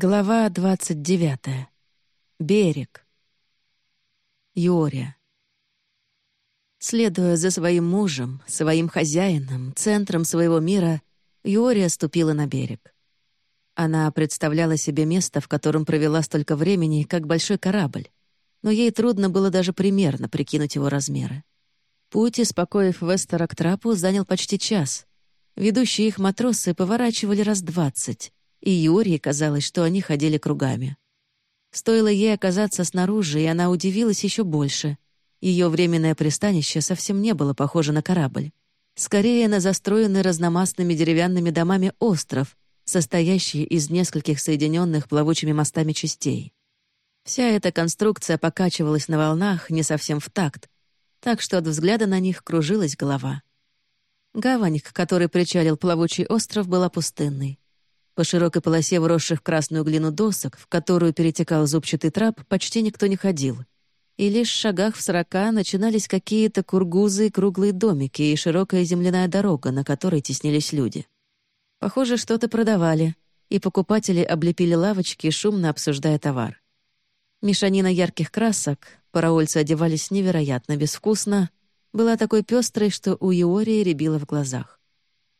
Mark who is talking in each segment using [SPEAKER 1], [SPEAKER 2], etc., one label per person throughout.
[SPEAKER 1] Глава двадцать девятая. Берег. Юрия. Следуя за своим мужем, своим хозяином, центром своего мира, Юрия ступила на берег. Она представляла себе место, в котором провела столько времени, как большой корабль, но ей трудно было даже примерно прикинуть его размеры. Путь из покоев Вестера к трапу занял почти час. Ведущие их матросы поворачивали раз двадцать, и Юрии казалось, что они ходили кругами. Стоило ей оказаться снаружи, и она удивилась еще больше. Ее временное пристанище совсем не было похоже на корабль. Скорее, на застроенный разномастными деревянными домами остров, состоящий из нескольких соединенных плавучими мостами частей. Вся эта конструкция покачивалась на волнах не совсем в такт, так что от взгляда на них кружилась голова. Гавань, к которой причалил плавучий остров, была пустынной. По широкой полосе вросших красную глину досок, в которую перетекал зубчатый трап, почти никто не ходил. И лишь в шагах в сорока начинались какие-то кургузы круглые домики и широкая земляная дорога, на которой теснились люди. Похоже, что-то продавали, и покупатели облепили лавочки, шумно обсуждая товар. Мешанина ярких красок, параольцы одевались невероятно безвкусно, была такой пестрой, что у Иории рябило в глазах.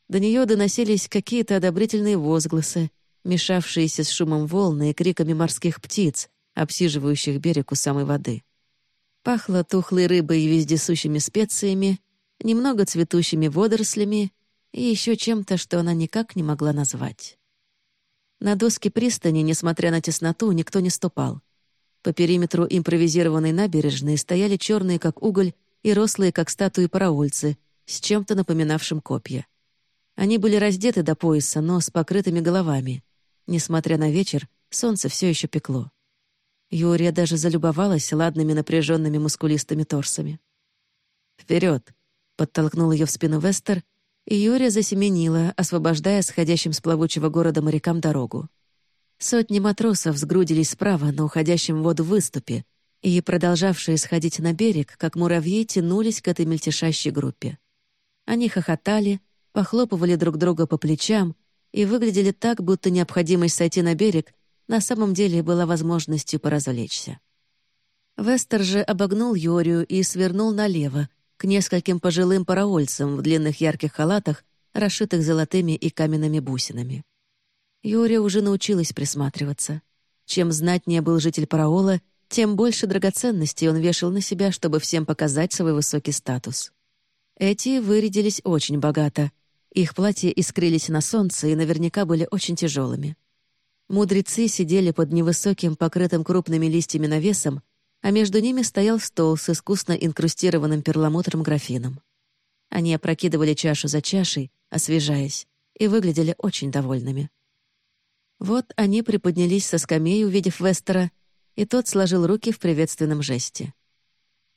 [SPEAKER 1] До нее доносились какие-то одобрительные возгласы, мешавшиеся с шумом волны и криками морских птиц, обсиживающих берег у самой воды. Пахло тухлой рыбой и вездесущими специями, немного цветущими водорослями и еще чем-то, что она никак не могла назвать. На доски пристани, несмотря на тесноту, никто не ступал. По периметру импровизированной набережной стояли черные, как уголь, и рослые, как статуи параольцы, с чем-то напоминавшим копья. Они были раздеты до пояса, но с покрытыми головами. Несмотря на вечер, солнце все еще пекло. Юрия даже залюбовалась ладными напряженными мускулистыми торсами. Вперед! подтолкнул ее в спину Вестер, и Юрия засеменила, освобождая сходящим с плавучего города морякам дорогу. Сотни матросов сгрудились справа на уходящем в воду выступе, и, продолжавшие сходить на берег, как муравьи, тянулись к этой мельтешащей группе. Они хохотали, похлопывали друг друга по плечам и выглядели так, будто необходимость сойти на берег на самом деле была возможностью поразвлечься. Вестер же обогнул Йорию и свернул налево, к нескольким пожилым параольцам в длинных ярких халатах, расшитых золотыми и каменными бусинами. Юрия уже научилась присматриваться. Чем знатнее был житель Параола, тем больше драгоценностей он вешал на себя, чтобы всем показать свой высокий статус. Эти вырядились очень богато, их платья искрились на солнце и наверняка были очень тяжелыми. Мудрецы сидели под невысоким, покрытым крупными листьями навесом, а между ними стоял стол с искусно инкрустированным перламутром графином. Они опрокидывали чашу за чашей, освежаясь, и выглядели очень довольными. Вот они приподнялись со скамей, увидев Вестера, и тот сложил руки в приветственном жесте.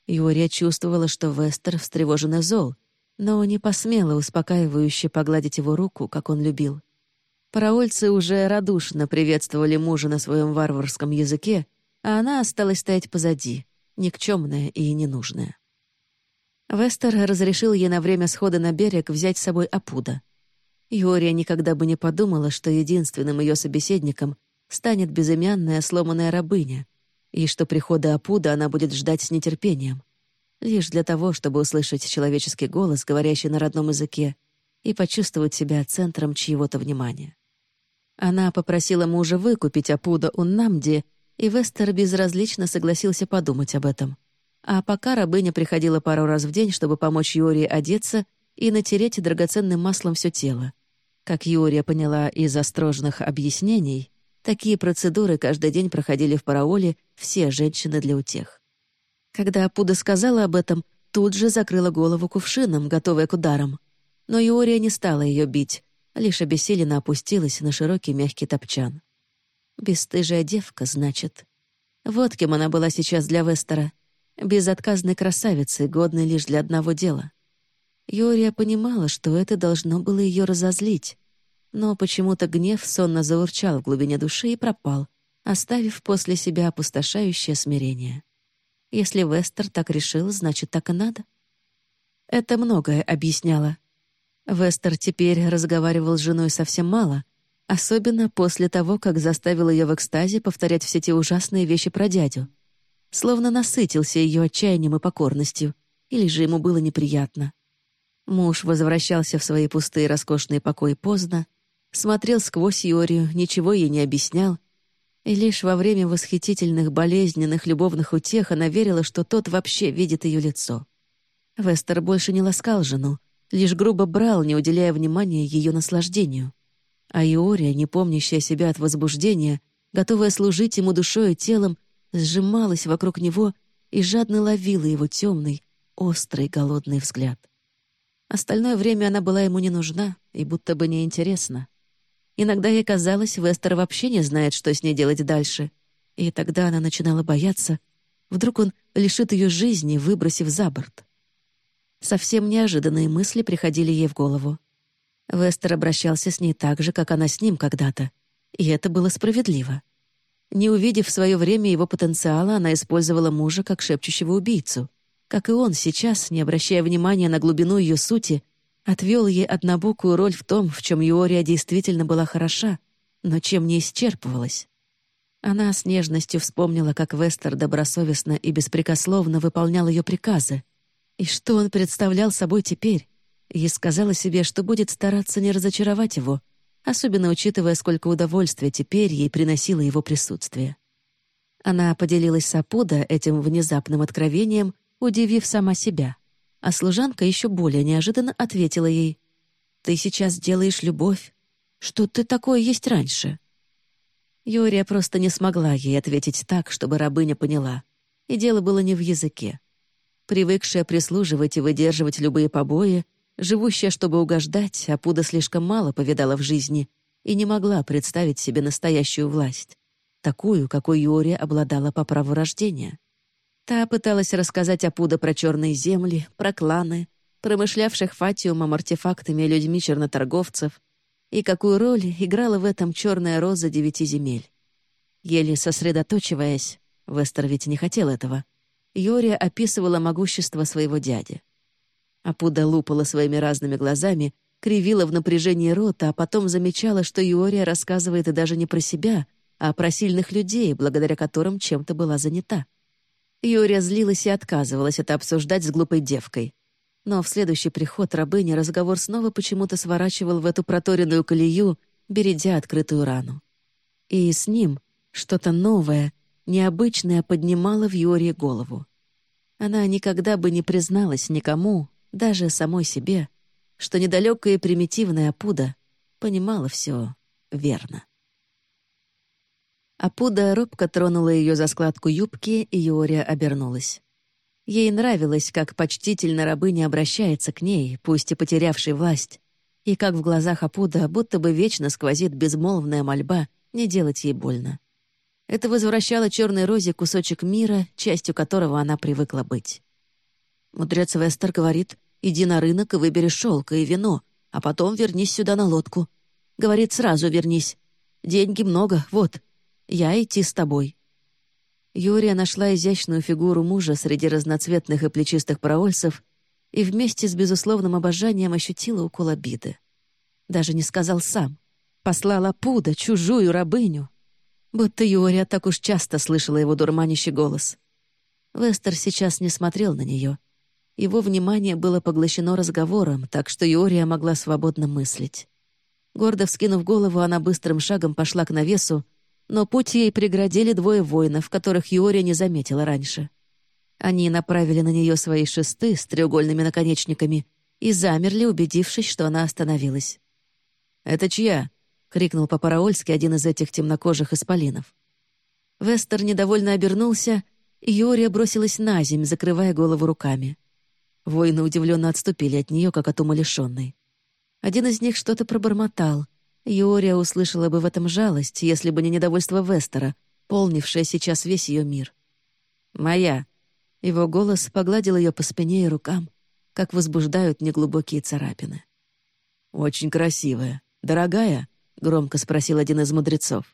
[SPEAKER 1] Юрия чувствовала, что Вестер встревожен и зол, но не посмела успокаивающе погладить его руку, как он любил. Параольцы уже радушно приветствовали мужа на своем варварском языке, а она осталась стоять позади, никчемная и ненужная. Вестер разрешил ей на время схода на берег взять с собой Апуда. Юрия никогда бы не подумала, что единственным ее собеседником станет безымянная сломанная рабыня, и что прихода Апуда она будет ждать с нетерпением лишь для того, чтобы услышать человеческий голос, говорящий на родном языке, и почувствовать себя центром чьего-то внимания. Она попросила мужа выкупить Апуда у Намди, и Вестер безразлично согласился подумать об этом. А пока рабыня приходила пару раз в день, чтобы помочь Юрии одеться и натереть драгоценным маслом все тело. Как Юрия поняла из острожных объяснений, такие процедуры каждый день проходили в параоле все женщины для утех. Когда Апуда сказала об этом, тут же закрыла голову кувшином, готовая к ударам. Но Иория не стала ее бить, лишь обессиленно опустилась на широкий мягкий топчан. Бесстыжая девка, значит. Вот кем она была сейчас для Вестера. Безотказной красавицей, годной лишь для одного дела. Юрия понимала, что это должно было ее разозлить. Но почему-то гнев сонно заурчал в глубине души и пропал, оставив после себя опустошающее смирение. Если Вестер так решил, значит, так и надо. Это многое объясняло. Вестер теперь разговаривал с женой совсем мало, Особенно после того, как заставил ее в экстазе повторять все те ужасные вещи про дядю. Словно насытился ее отчаянием и покорностью, или же ему было неприятно. Муж возвращался в свои пустые роскошные покои поздно, смотрел сквозь Юрию, ничего ей не объяснял, и лишь во время восхитительных болезненных любовных утех она верила, что тот вообще видит ее лицо. Вестер больше не ласкал жену, лишь грубо брал, не уделяя внимания ее наслаждению. А Иория, не помнящая себя от возбуждения, готовая служить ему душой и телом, сжималась вокруг него и жадно ловила его темный, острый, голодный взгляд. Остальное время она была ему не нужна и будто бы неинтересна. Иногда ей казалось, Вестер вообще не знает, что с ней делать дальше. И тогда она начинала бояться. Вдруг он лишит ее жизни, выбросив за борт. Совсем неожиданные мысли приходили ей в голову. Вестер обращался с ней так же, как она с ним когда-то. И это было справедливо. Не увидев в свое время его потенциала, она использовала мужа как шепчущего убийцу. Как и он сейчас, не обращая внимания на глубину ее сути, отвел ей однобокую роль в том, в чем Юория действительно была хороша, но чем не исчерпывалась. Она с нежностью вспомнила, как Вестер добросовестно и беспрекословно выполнял ее приказы. И что он представлял собой теперь? И сказала себе, что будет стараться не разочаровать его, особенно учитывая, сколько удовольствия теперь ей приносило его присутствие. Она поделилась с Апуда этим внезапным откровением, удивив сама себя. А служанка еще более неожиданно ответила ей, «Ты сейчас делаешь любовь. Что ты такое есть раньше?» Юрия просто не смогла ей ответить так, чтобы рабыня поняла. И дело было не в языке. Привыкшая прислуживать и выдерживать любые побои, живущая, чтобы угождать, а Пуда слишком мало повидала в жизни и не могла представить себе настоящую власть, такую, какой Юрия обладала по праву рождения. Та пыталась рассказать Апуда про черные земли, про кланы, промышлявших фатиумом артефактами людьми черноторговцев, и какую роль играла в этом черная роза девяти земель. Еле сосредоточиваясь, Вестер ведь не хотел этого, Юрия описывала могущество своего дяди. Апуда лупала своими разными глазами, кривила в напряжении рота, а потом замечала, что Юрия рассказывает и даже не про себя, а про сильных людей, благодаря которым чем-то была занята. Юрия злилась и отказывалась это обсуждать с глупой девкой. Но в следующий приход рабыни разговор снова почему-то сворачивал в эту проторенную колею, бередя открытую рану. И с ним что-то новое, необычное поднимало в Юрии голову. Она никогда бы не призналась никому, даже самой себе, что недалекая и примитивная Пуда понимала все верно. Апуда робко тронула ее за складку юбки, и Юрия обернулась. Ей нравилось, как почтительно рабыня обращается к ней, пусть и потерявшей власть, и как в глазах Апуда будто бы вечно сквозит безмолвная мольба не делать ей больно. Это возвращало черной розе кусочек мира, частью которого она привыкла быть. Мудрец Вестер говорит, иди на рынок и выбери шелка и вино, а потом вернись сюда на лодку. Говорит, сразу вернись. Деньги много, вот, я идти с тобой». Юрия нашла изящную фигуру мужа среди разноцветных и плечистых проольцев и вместе с безусловным обожанием ощутила укол обиды. Даже не сказал сам. Послала Пуда, чужую рабыню. Будто Юрия так уж часто слышала его дурманящий голос. Вестер сейчас не смотрел на нее. Его внимание было поглощено разговором, так что Юрия могла свободно мыслить. Гордо вскинув голову, она быстрым шагом пошла к навесу, но путь ей преградили двое воинов, которых Юория не заметила раньше. Они направили на нее свои шесты с треугольными наконечниками и замерли, убедившись, что она остановилась. «Это чья?» — крикнул по-параольски один из этих темнокожих исполинов. Вестер недовольно обернулся, и Юрия бросилась на земь, закрывая голову руками. Воины удивленно отступили от нее, как от умалишенной. Один из них что-то пробормотал, Юрия услышала бы в этом жалость, если бы не недовольство Вестера, полнившее сейчас весь ее мир. «Моя!» Его голос погладил ее по спине и рукам, как возбуждают неглубокие царапины. «Очень красивая. Дорогая?» — громко спросил один из мудрецов.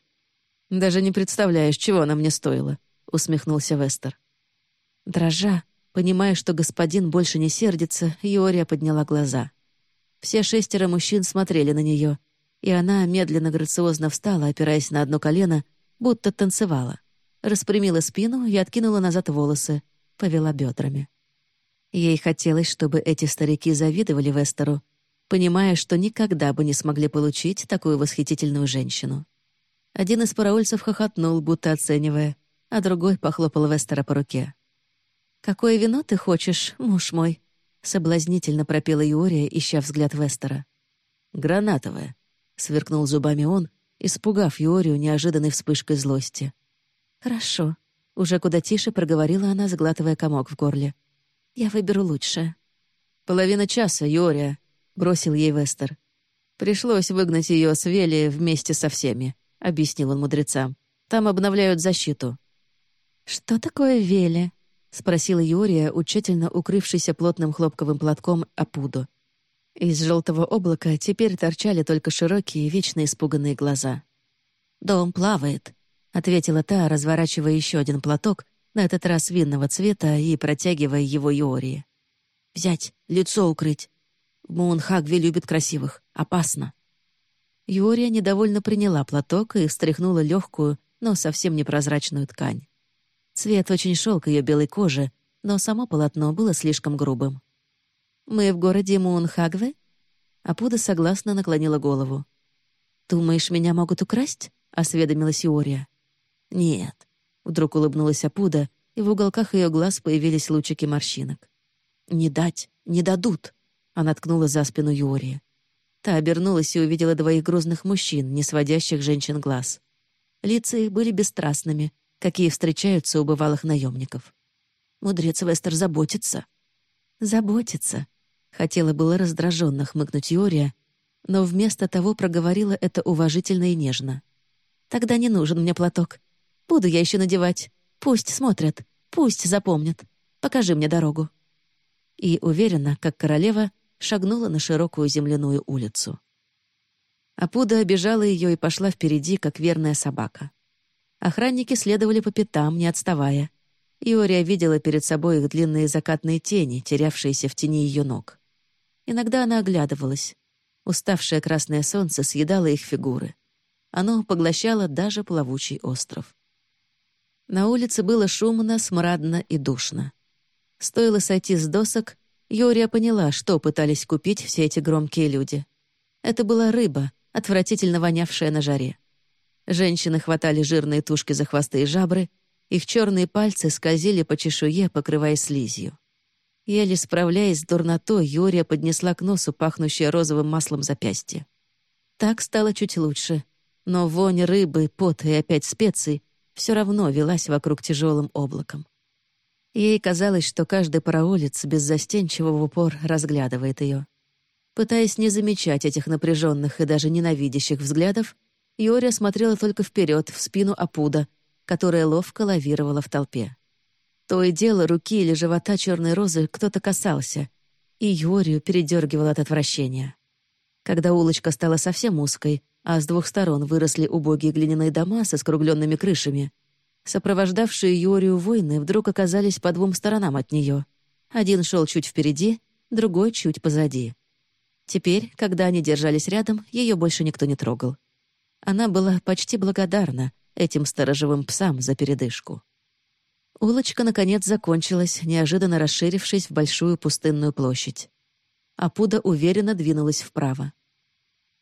[SPEAKER 1] «Даже не представляешь, чего она мне стоила», — усмехнулся Вестер. Дрожа, понимая, что господин больше не сердится, Юрия подняла глаза. Все шестеро мужчин смотрели на нее — и она медленно грациозно встала, опираясь на одно колено, будто танцевала. Распрямила спину и откинула назад волосы, повела бедрами. Ей хотелось, чтобы эти старики завидовали Вестеру, понимая, что никогда бы не смогли получить такую восхитительную женщину. Один из параульцев хохотнул, будто оценивая, а другой похлопал Вестера по руке. «Какое вино ты хочешь, муж мой?» — соблазнительно пропела Юория, ища взгляд Вестера. «Гранатовое», — сверкнул зубами он, испугав Юорию неожиданной вспышкой злости. «Хорошо», — уже куда тише проговорила она, сглатывая комок в горле. «Я выберу лучшее». «Половина часа, Юория», — бросил ей Вестер. «Пришлось выгнать ее с Вели вместе со всеми», — объяснил он мудрецам. «Там обновляют защиту». «Что такое Вели?» — спросила Юрия, учительно укрывшийся плотным хлопковым платком Апуду. Из желтого облака теперь торчали только широкие, вечно испуганные глаза. «Дом плавает», — ответила та, разворачивая еще один платок, на этот раз винного цвета, и протягивая его Юрии. «Взять, лицо укрыть. Мунхагви любит красивых. Опасно». Юрия недовольно приняла платок и встряхнула легкую, но совсем непрозрачную ткань. Цвет очень шел к ее белой коже, но само полотно было слишком грубым. «Мы в городе Мунхагве?» Апуда согласно наклонила голову. «Думаешь, меня могут украсть?» — осведомилась Иория. «Нет», — вдруг улыбнулась Апуда, и в уголках ее глаз появились лучики морщинок. «Не дать, не дадут!» — она ткнула за спину Юрия. Та обернулась и увидела двоих грузных мужчин, не сводящих женщин глаз. Лица их были бесстрастными, какие встречаются у бывалых наемников. Мудрец Вестер заботится. Заботится. Хотела было раздраженно хмыкнуть Юрия, но вместо того проговорила это уважительно и нежно. «Тогда не нужен мне платок. Буду я еще надевать. Пусть смотрят, пусть запомнят. Покажи мне дорогу». И уверенно, как королева, шагнула на широкую земляную улицу. Апуда обижала ее и пошла впереди, как верная собака. Охранники следовали по пятам, не отставая. Иория видела перед собой их длинные закатные тени, терявшиеся в тени ее ног. Иногда она оглядывалась. Уставшее красное солнце съедало их фигуры. Оно поглощало даже плавучий остров. На улице было шумно, смрадно и душно. Стоило сойти с досок, Юрия поняла, что пытались купить все эти громкие люди. Это была рыба, отвратительно вонявшая на жаре. Женщины хватали жирные тушки за хвосты и жабры, их черные пальцы скользили по чешуе, покрываясь слизью. Еле справляясь с дурнотой, Юрия поднесла к носу пахнущее розовым маслом запястье. Так стало чуть лучше, но вонь рыбы, пота и опять специй все равно велась вокруг тяжелым облаком. Ей казалось, что каждый параолец беззастенчиво в упор разглядывает ее. Пытаясь не замечать этих напряженных и даже ненавидящих взглядов, Иория смотрела только вперед, в спину Апуда, которая ловко лавировала в толпе. То и дело руки или живота черной розы кто-то касался, и Иорию передергивала от отвращения. Когда улочка стала совсем узкой, а с двух сторон выросли убогие глиняные дома со скругленными крышами, сопровождавшие Иорию воины вдруг оказались по двум сторонам от нее. Один шел чуть впереди, другой чуть позади. Теперь, когда они держались рядом, ее больше никто не трогал. Она была почти благодарна этим сторожевым псам за передышку. Улочка, наконец, закончилась, неожиданно расширившись в большую пустынную площадь. Апуда уверенно двинулась вправо.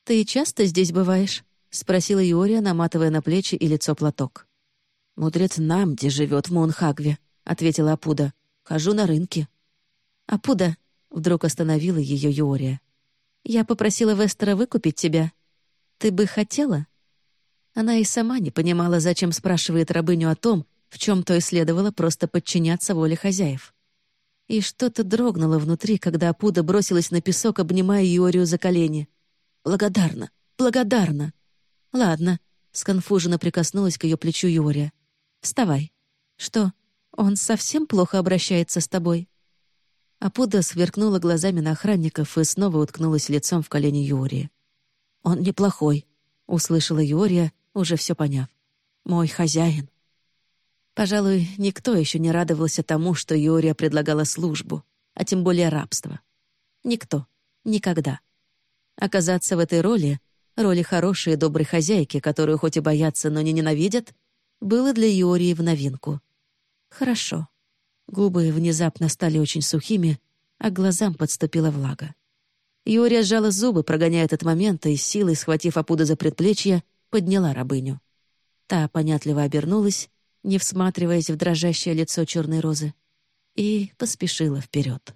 [SPEAKER 1] «Ты часто здесь бываешь?» — спросила Юрия, наматывая на плечи и лицо платок. «Мудрец Намди живет в Мунхагве», — ответила Апуда. «Хожу на рынке». «Апуда», — вдруг остановила ее Юрия. «Я попросила Вестера выкупить тебя. Ты бы хотела?» Она и сама не понимала, зачем спрашивает рабыню о том, в чем то и следовало просто подчиняться воле хозяев. И что-то дрогнуло внутри, когда Апуда бросилась на песок, обнимая Юрию за колени. «Благодарна! Благодарна!» «Ладно», — сконфуженно прикоснулась к ее плечу Юрия. «Вставай. Что, он совсем плохо обращается с тобой?» Апуда сверкнула глазами на охранников и снова уткнулась лицом в колени Юрия. «Он неплохой», — услышала Юрия, уже все поняв. «Мой хозяин». Пожалуй, никто еще не радовался тому, что Юрия предлагала службу, а тем более рабство. Никто. Никогда. Оказаться в этой роли роли хорошей и доброй хозяйки, которую хоть и боятся, но не ненавидят, было для Иории в новинку. Хорошо. Губы внезапно стали очень сухими, а к глазам подступила влага. Иория сжала зубы, прогоняя этот момент, и силой, схватив опуда за предплечье, подняла рабыню. Та понятливо обернулась, не всматриваясь в дрожащее лицо черной розы, и поспешила вперед.